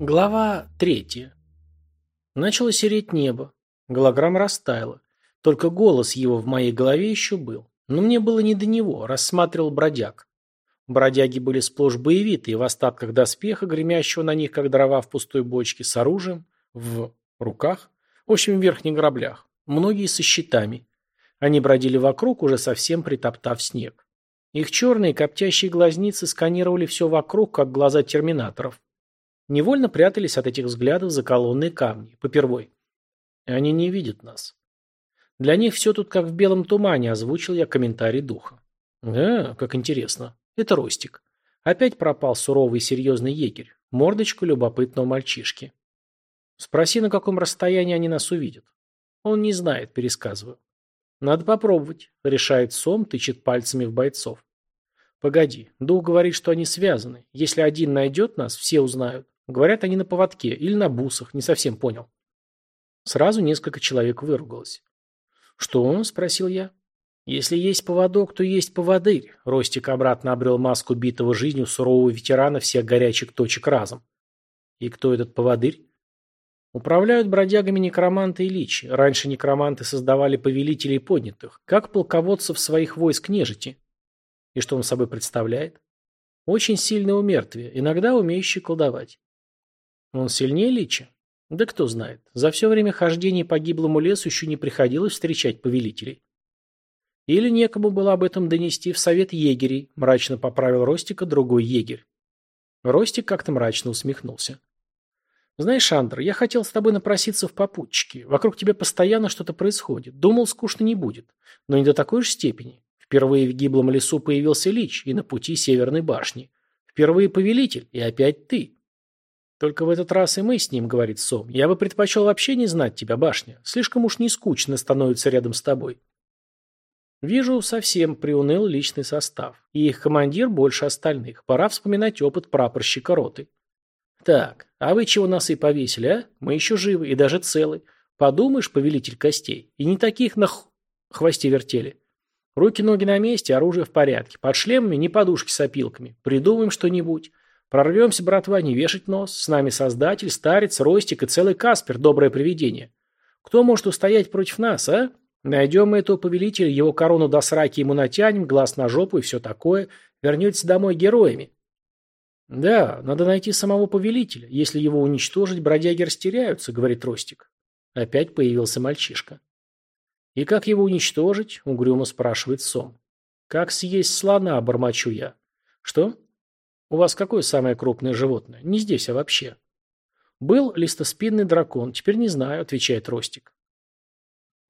Глава третья. Начало сереть небо. Голограмма растаяла. Только голос его в моей голове еще был. Но мне было не до него, рассматривал бродяг. Бродяги были сплошь боевитые, в остатках доспеха, гремящего на них, как дрова в пустой бочке, с оружием, в руках, в общем, в верхних граблях. Многие со щитами. Они бродили вокруг, уже совсем притоптав снег. Их черные коптящие глазницы сканировали все вокруг, как глаза терминаторов. Невольно прятались от этих взглядов за колонные камни, попервой. Они не видят нас. Для них все тут как в белом тумане, озвучил я комментарий духа. А, как интересно. Это Ростик. Опять пропал суровый и серьезный егерь. Мордочку любопытного мальчишки. Спроси, на каком расстоянии они нас увидят. Он не знает, пересказываю. Надо попробовать, решает Сом, тычет пальцами в бойцов. Погоди, дух говорит, что они связаны. Если один найдет нас, все узнают. Говорят, они на поводке или на бусах, не совсем понял. Сразу несколько человек выругалось. «Что?» – спросил я. «Если есть поводок, то есть поводырь», – Ростик обратно обрел маску битого жизнью сурового ветерана всех горячих точек разом. «И кто этот поводырь?» Управляют бродягами некроманты и личи. Раньше некроманты создавали повелителей поднятых, как полководцев своих войск нежити. И что он собой представляет? Очень сильное умертвие, иногда умеющий колдовать. Он сильнее Лича? Да кто знает. За все время хождения по гиблому лесу еще не приходилось встречать повелителей. Или некому было об этом донести в совет егерей, мрачно поправил Ростика другой егерь. Ростик как-то мрачно усмехнулся. «Знаешь, Андр, я хотел с тобой напроситься в попутчики. Вокруг тебя постоянно что-то происходит. Думал, скучно не будет. Но не до такой же степени. Впервые в гиблом лесу появился Лич и на пути Северной башни. Впервые повелитель, и опять ты. Только в этот раз и мы с ним, говорит Сом. Я бы предпочел вообще не знать тебя, башня. Слишком уж не скучно становится рядом с тобой. Вижу, совсем приуныл личный состав. И их командир больше остальных. Пора вспоминать опыт прапорщика роты. Так, а вы чего нас и повесили, а? Мы еще живы и даже целы. Подумаешь, повелитель костей. И не таких на х... хвосте вертели. Руки-ноги на месте, оружие в порядке. Под шлемами не подушки с опилками. Придумаем что-нибудь. Прорвемся, братва, не вешать нос. С нами Создатель, Старец, Ростик и целый Каспер, доброе привидение. Кто может устоять против нас, а? Найдем мы этого повелителя, его корону до сраки ему натянем, глаз на жопу и все такое. Вернетесь домой героями. Да, надо найти самого повелителя. Если его уничтожить, бродяги растеряются, говорит Ростик. Опять появился мальчишка. И как его уничтожить? Угрюмо спрашивает Сом. Как съесть слона, бормочу я. Что? У вас какое самое крупное животное? Не здесь, а вообще. Был листоспинный дракон, теперь не знаю, отвечает Ростик.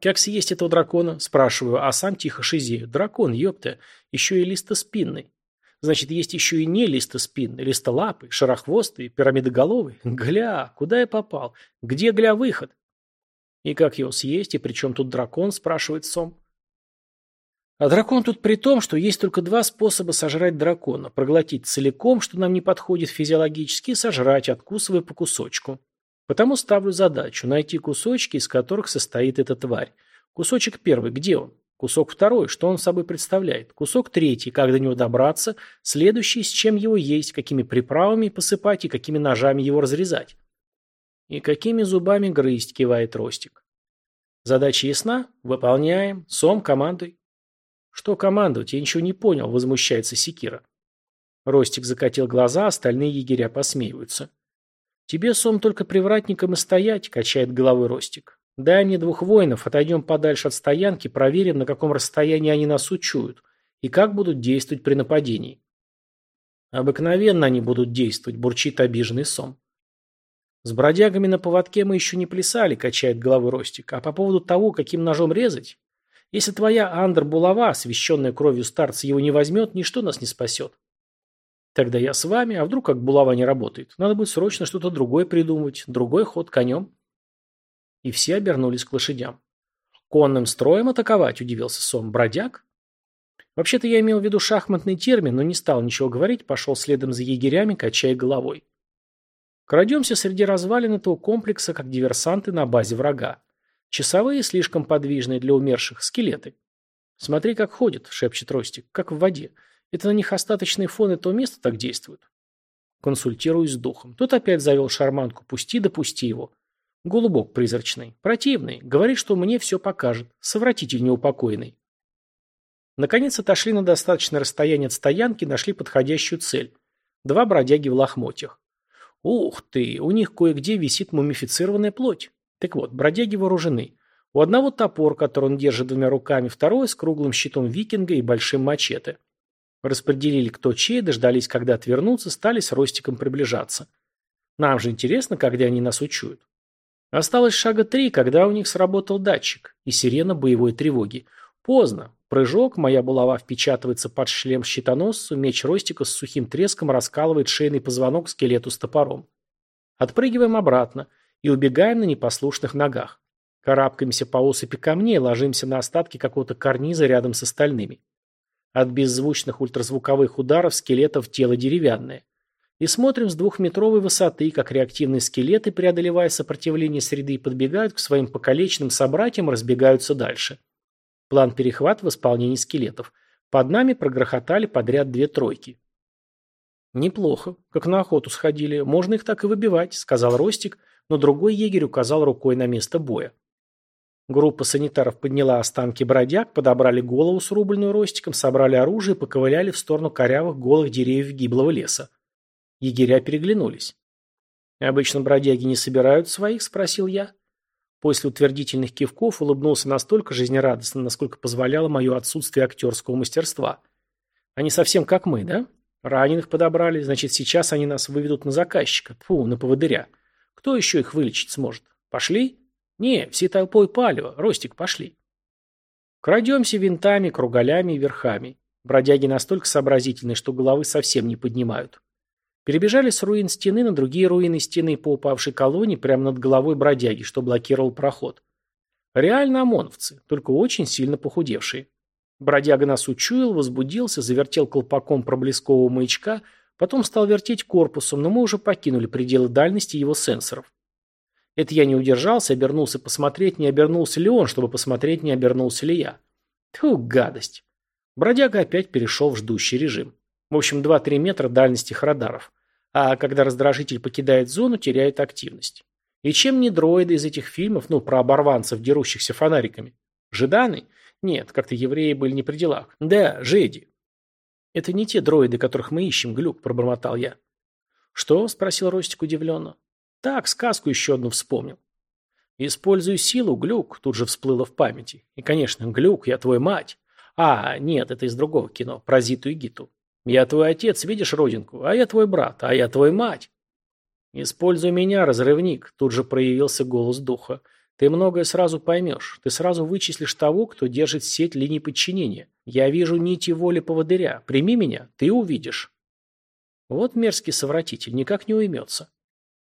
Как съесть этого дракона? Спрашиваю, а сам тихо шизею. Дракон, ёпта, еще и листоспинный. Значит, есть еще и не листоспинный, листолапый, шарохвостый, пирамидоголовый. Гля, куда я попал? Где, гля, выход? И как его съесть, и при чем тут дракон, спрашивает Сом. А дракон тут при том, что есть только два способа сожрать дракона. Проглотить целиком, что нам не подходит физиологически, и сожрать, откусывая по кусочку. Потому ставлю задачу – найти кусочки, из которых состоит эта тварь. Кусочек первый, где он? Кусок второй, что он собой представляет? Кусок третий, как до него добраться? Следующий, с чем его есть, какими приправами посыпать и какими ножами его разрезать? И какими зубами грызть, кивает Ростик. Задача ясна? Выполняем. Сом, командуй. «Что командовать? Я ничего не понял», – возмущается Секира. Ростик закатил глаза, остальные егеря посмеиваются. «Тебе, Сом, только привратником и стоять», – качает головой Ростик. «Дай мне двух воинов, отойдем подальше от стоянки, проверим, на каком расстоянии они нас учуют, и как будут действовать при нападении». «Обыкновенно они будут действовать», – бурчит обиженный Сом. «С бродягами на поводке мы еще не плясали», – качает головой Ростик. «А по поводу того, каким ножом резать, если твоя Андр булава, освященная кровью старца, его не возьмет, ничто нас не спасет. Тогда я с вами, а вдруг как булава не работает? Надо будет срочно что-то другое придумать, другой ход конем. И все обернулись к лошадям. Конным строем атаковать, удивился Сом. Бродяг? Вообще-то я имел в виду шахматный термин, но не стал ничего говорить, пошел следом за егерями, качая головой. Крадемся среди развалин этого комплекса, как диверсанты на базе врага. Часовые слишком подвижные для умерших, скелеты. Смотри, как ходят, шепчет Ростик, как в воде. Это на них остаточный фон этого места так действует. Консультируюсь с духом. Тот опять завел шарманку. Пусти да пусти его. Голубок призрачный. Противный. Говорит, что мне все покажет. Совратитель неупокоенный. Наконец отошли на достаточное расстояние от стоянки, нашли подходящую цель. Два бродяги в лохмотьях. Ух ты, у них кое-где висит мумифицированная плоть. Так вот, бродяги вооружены. У одного топор, который он держит двумя руками, второй с круглым щитом викинга и большим мачете. Распределили кто чей, дождались, когда отвернутся, стали с Ростиком приближаться. Нам же интересно, когда они нас учуют. Осталось шага три, когда у них сработал датчик и сирена боевой тревоги. Поздно. Прыжок, моя булава впечатывается под шлем щитоносцу, меч Ростика с сухим треском раскалывает шейный позвонок скелету с топором. Отпрыгиваем обратно и убегаем на непослушных ногах. Карабкаемся по осыпи камней, ложимся на остатки какого-то карниза рядом с остальными. От беззвучных ультразвуковых ударов скелетов тело деревянное. И смотрим с двухметровой высоты, как реактивные скелеты, преодолевая сопротивление среды, подбегают к своим покалеченным собратьям разбегаются дальше. План перехват в исполнении скелетов. Под нами прогрохотали подряд две тройки. «Неплохо. Как на охоту сходили. Можно их так и выбивать», — сказал Ростик, но другой егерь указал рукой на место боя. Группа санитаров подняла останки бродяг, подобрали голову с рубленную ростиком, собрали оружие и поковыляли в сторону корявых голых деревьев гиблого леса. Егеря переглянулись. «Обычно бродяги не собирают своих?» – спросил я. После утвердительных кивков улыбнулся настолько жизнерадостно, насколько позволяло мое отсутствие актерского мастерства. «Они совсем как мы, да? Раненых подобрали, значит, сейчас они нас выведут на заказчика, фу, на поводыря. Кто еще их вылечить сможет? Пошли?» «Не, все толпой палево. Ростик, пошли». Крадемся винтами, кругалями и верхами. Бродяги настолько сообразительны, что головы совсем не поднимают. Перебежали с руин стены на другие руины стены по упавшей колонии прямо над головой бродяги, что блокировал проход. Реально ОМОНовцы, только очень сильно похудевшие. Бродяга нас учуял, возбудился, завертел колпаком проблескового маячка, потом стал вертеть корпусом, но мы уже покинули пределы дальности его сенсоров. Это я не удержался, обернулся посмотреть, не обернулся ли он, чтобы посмотреть, не обернулся ли я. Тьфу, гадость. Бродяга опять перешел в ждущий режим. В общем, 2-3 метра дальности их радаров. А когда раздражитель покидает зону, теряет активность. И чем не дроиды из этих фильмов, ну, про оборванцев, дерущихся фонариками? Жиданы? Нет, как-то евреи были не при делах. Да, жеди. Это не те дроиды, которых мы ищем, Глюк, пробормотал я. Что? Спросил Ростик удивленно. Так, сказку еще одну вспомнил. Использую силу, глюк, тут же всплыло в памяти. И, конечно, глюк, я твой мать. А, нет, это из другого кино, про Зиту и Гиту. Я твой отец, видишь родинку, а я твой брат, а я твой мать. Используй меня, разрывник, тут же проявился голос духа. Ты многое сразу поймешь. Ты сразу вычислишь того, кто держит сеть линий подчинения. Я вижу нити воли поводыря. Прими меня, ты увидишь. Вот мерзкий совратитель, никак не уймется.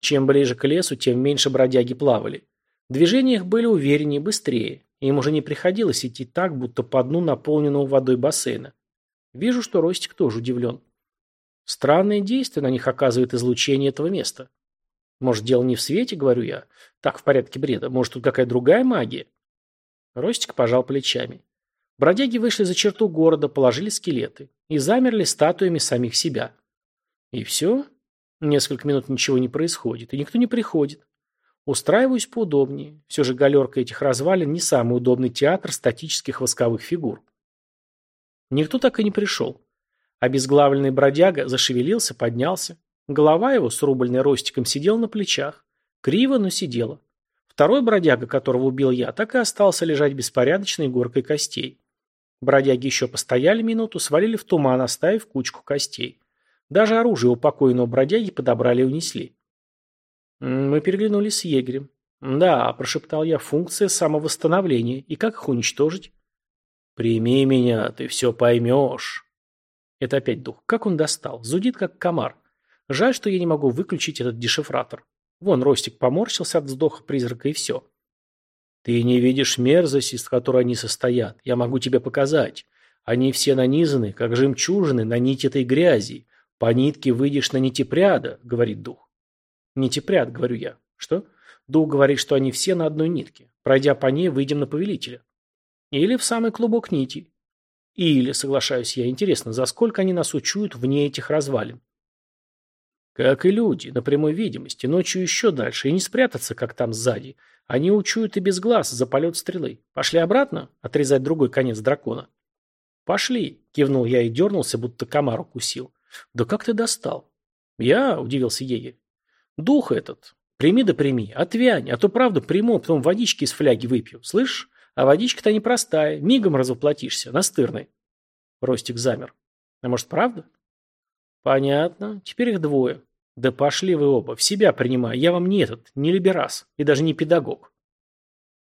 Чем ближе к лесу, тем меньше бродяги плавали. Движения их были увереннее, быстрее. Им уже не приходилось идти так, будто по дну наполненного водой бассейна. Вижу, что Ростик тоже удивлен. Странное действие на них оказывает излучение этого места. Может, дело не в свете, говорю я. Так, в порядке бреда. Может, тут какая другая магия? Ростик пожал плечами. Бродяги вышли за черту города, положили скелеты и замерли статуями самих себя. И все? Несколько минут ничего не происходит, и никто не приходит. Устраиваюсь поудобнее. Все же галерка этих развалин не самый удобный театр статических восковых фигур. Никто так и не пришел. Обезглавленный бродяга зашевелился, поднялся. Голова его с рубльной ростиком сидела на плечах. Криво, но сидела. Второй бродяга, которого убил я, так и остался лежать беспорядочной горкой костей. Бродяги еще постояли минуту, свалили в туман, оставив кучку костей. Даже оружие у покойного бродяги подобрали и унесли. Мы переглянулись с егерем. «Да», – прошептал я, – «функция самовосстановления. И как их уничтожить?» «Прими меня, ты все поймешь». Это опять дух. Как он достал? Зудит, как комар. Жаль, что я не могу выключить этот дешифратор. Вон, Ростик поморщился от вздоха призрака, и все. Ты не видишь мерзость, из которой они состоят. Я могу тебе показать. Они все нанизаны, как жемчужины, на нить этой грязи. «По нитке выйдешь на нитепряда», — говорит дух. «Нитепряд», — говорю я. «Что?» Дух говорит, что они все на одной нитке. Пройдя по ней, выйдем на повелителя. Или в самый клубок нити. Или, соглашаюсь я, интересно, за сколько они нас учуют вне этих развалин? Как и люди, на прямой видимости, ночью еще дальше, и не спрятаться, как там сзади. Они учуют и без глаз за полет стрелы. Пошли обратно? Отрезать другой конец дракона. Пошли, кивнул я и дернулся, будто комар укусил. Да как ты достал? Я, удивился егерь. Дух этот. Прими да прими, отвянь, а то правда приму, потом водички из фляги выпью. Слышишь? А водичка-то непростая, мигом развоплотишься, настырный. Ростик замер. А может, правда? Понятно. Теперь их двое. Да пошли вы оба, в себя принимай. Я вам не этот, не либерас и даже не педагог.